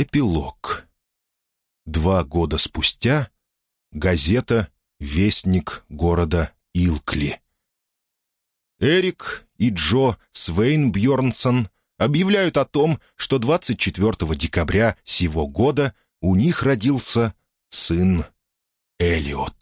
Эпилог. Два года спустя газета «Вестник города Илкли». Эрик и Джо Свейнбьернсон объявляют о том, что 24 декабря сего года у них родился сын Элиот.